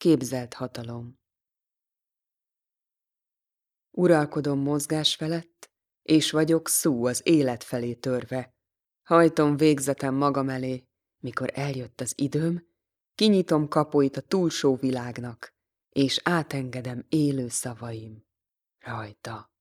képzelt hatalom. Uralkodom mozgás felett, és vagyok szú az élet felé törve. Hajtom végzetem magam elé, mikor eljött az időm, kinyitom kapuit a túlsó világnak, és átengedem élő szavaim rajta.